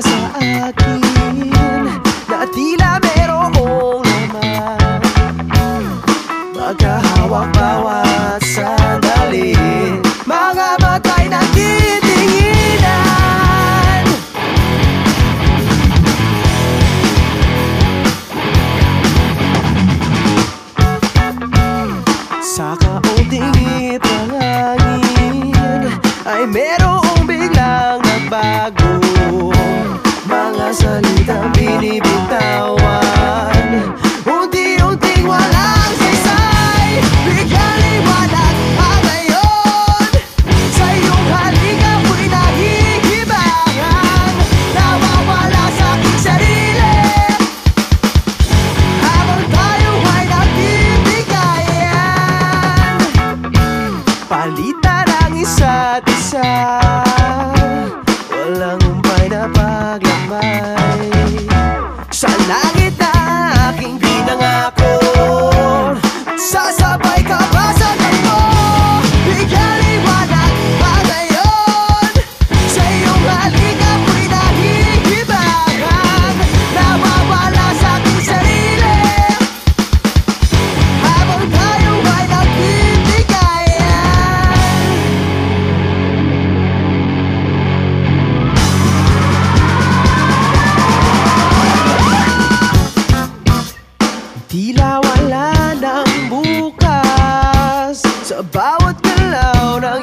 sa akin Na tila merong naman Magkahawak bawat sandali. Mga matay na titinginan Sa kaunting hit ng hangin Ay merong biglang nagbago. isa Walang umpay na paglaman wala ng bukas. Sa bawat galaw ng